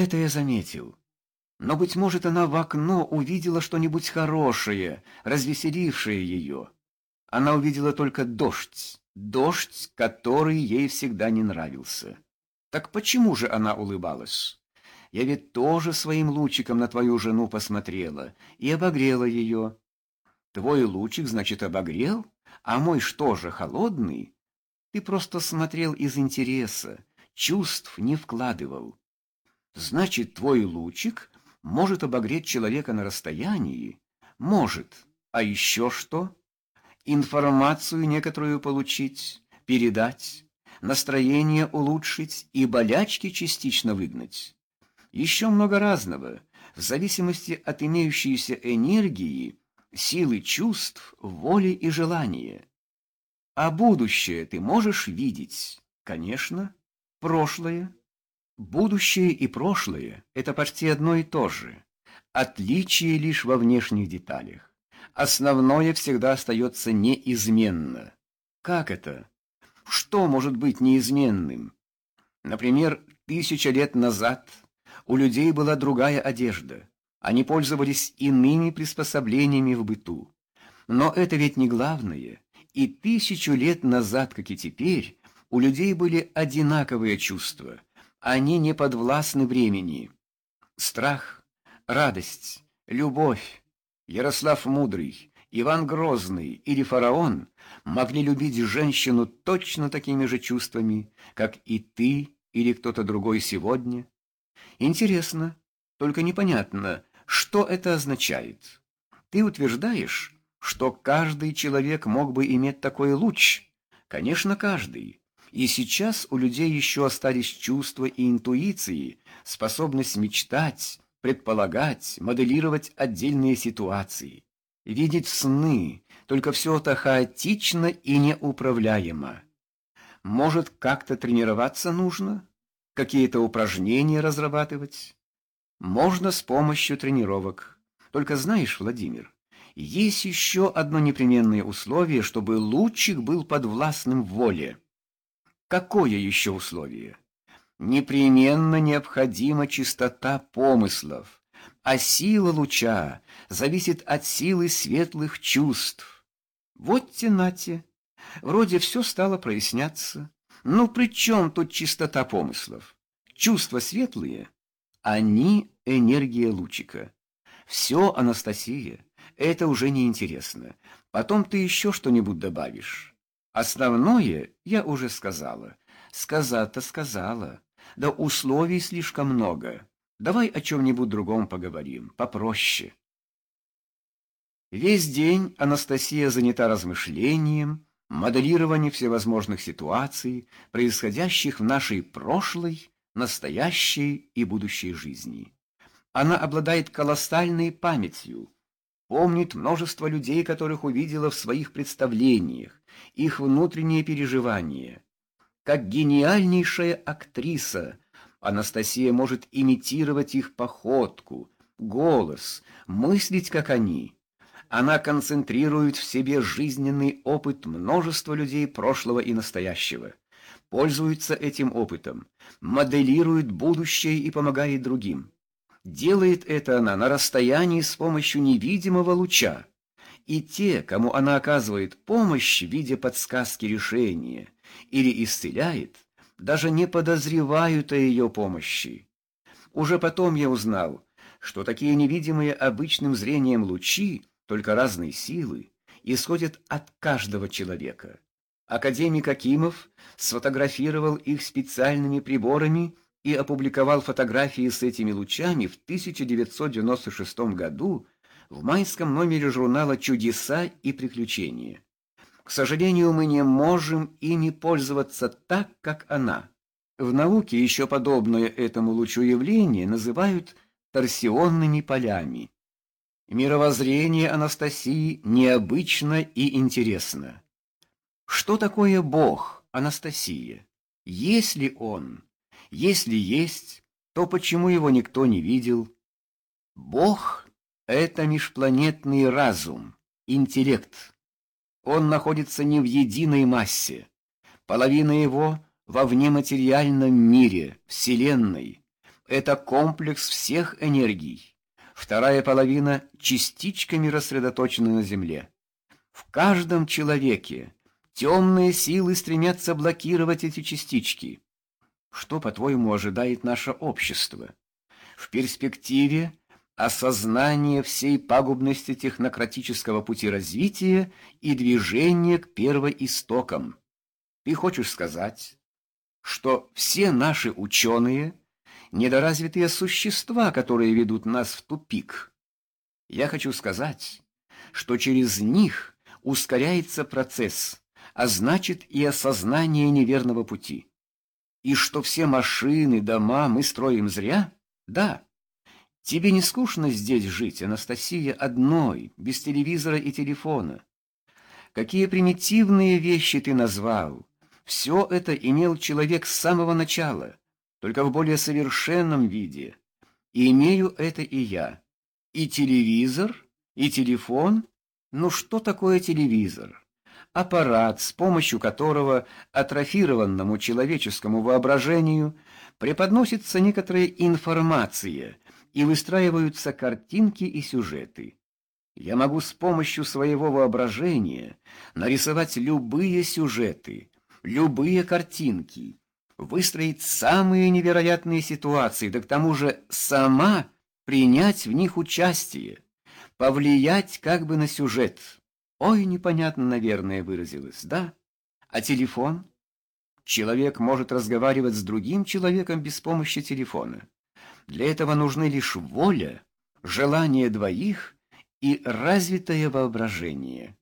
Это я заметил. Но, быть может, она в окно увидела что-нибудь хорошее, развеселившее ее. Она увидела только дождь, дождь, который ей всегда не нравился. Так почему же она улыбалась? Я ведь тоже своим лучиком на твою жену посмотрела и обогрела ее. Твой лучик, значит, обогрел, а мой что же, холодный? Ты просто смотрел из интереса, чувств не вкладывал. Значит, твой лучик может обогреть человека на расстоянии? Может. А еще что? Информацию некоторую получить, передать, настроение улучшить и болячки частично выгнать. Еще много разного, в зависимости от имеющейся энергии, силы чувств, воли и желания. А будущее ты можешь видеть? Конечно. Прошлое? Будущее и прошлое — это почти одно и то же. Отличие лишь во внешних деталях. Основное всегда остается неизменно. Как это? Что может быть неизменным? Например, тысяча лет назад у людей была другая одежда. Они пользовались иными приспособлениями в быту. Но это ведь не главное. И тысячу лет назад, как и теперь, у людей были одинаковые чувства. Они не подвластны времени. Страх, радость, любовь. Ярослав Мудрый, Иван Грозный или фараон могли любить женщину точно такими же чувствами, как и ты или кто-то другой сегодня. Интересно, только непонятно, что это означает. Ты утверждаешь, что каждый человек мог бы иметь такой луч? Конечно, каждый. И сейчас у людей еще остались чувства и интуиции, способность мечтать, предполагать, моделировать отдельные ситуации, видеть сны, только все это хаотично и неуправляемо. Может, как-то тренироваться нужно? Какие-то упражнения разрабатывать? Можно с помощью тренировок. Только знаешь, Владимир, есть еще одно непременное условие, чтобы лучик был подвластным воле. Какое еще условие? Непременно необходима чистота помыслов, а сила луча зависит от силы светлых чувств. Вот тенате, вроде все стало проясняться. Ну при чем тут чистота помыслов? Чувства светлые, они энергия лучика. Все, Анастасия, это уже не интересно. Потом ты еще что-нибудь добавишь. Основное я уже сказала. Сказать-то сказала. Да условий слишком много. Давай о чем-нибудь другом поговорим, попроще. Весь день Анастасия занята размышлением, моделированием всевозможных ситуаций, происходящих в нашей прошлой, настоящей и будущей жизни. Она обладает колоссальной памятью, помнит множество людей, которых увидела в своих представлениях, их внутренние переживания. Как гениальнейшая актриса, Анастасия может имитировать их походку, голос, мыслить как они. Она концентрирует в себе жизненный опыт множества людей прошлого и настоящего, пользуется этим опытом, моделирует будущее и помогает другим. Делает это она на расстоянии с помощью невидимого луча. И те, кому она оказывает помощь в виде подсказки решения или исцеляет, даже не подозревают о ее помощи. Уже потом я узнал, что такие невидимые обычным зрением лучи, только разной силы, исходят от каждого человека. Академик Акимов сфотографировал их специальными приборами и опубликовал фотографии с этими лучами в 1996 году в майском номере журнала «Чудеса и приключения». К сожалению, мы не можем ими пользоваться так, как она. В науке еще подобное этому лучу явление называют торсионными полями. Мировоззрение Анастасии необычно и интересно. Что такое Бог, Анастасия? Есть ли Он? Если есть, то почему его никто не видел? Бог — это межпланетный разум, интеллект. Он находится не в единой массе. Половина его во внематериальном мире, Вселенной. это комплекс всех энергий. Вторая половина — частичками рассредоточены на Земле. В каждом человеке темные силы стремятся блокировать эти частички. Что, по-твоему, ожидает наше общество? В перспективе осознание всей пагубности технократического пути развития и движения к первоистокам. Ты хочешь сказать, что все наши ученые недоразвитые существа, которые ведут нас в тупик. Я хочу сказать, что через них ускоряется процесс, а значит и осознание неверного пути. И что все машины, дома мы строим зря? Да. Тебе не скучно здесь жить, Анастасия, одной, без телевизора и телефона? Какие примитивные вещи ты назвал? Все это имел человек с самого начала только в более совершенном виде. И имею это и я. И телевизор, и телефон. Ну что такое телевизор? Аппарат, с помощью которого атрофированному человеческому воображению преподносится некоторая информация и выстраиваются картинки и сюжеты. Я могу с помощью своего воображения нарисовать любые сюжеты, любые картинки, выстроить самые невероятные ситуации, да к тому же сама принять в них участие, повлиять как бы на сюжет. Ой, непонятно, наверное, выразилось, да? А телефон? Человек может разговаривать с другим человеком без помощи телефона. Для этого нужны лишь воля, желание двоих и развитое воображение.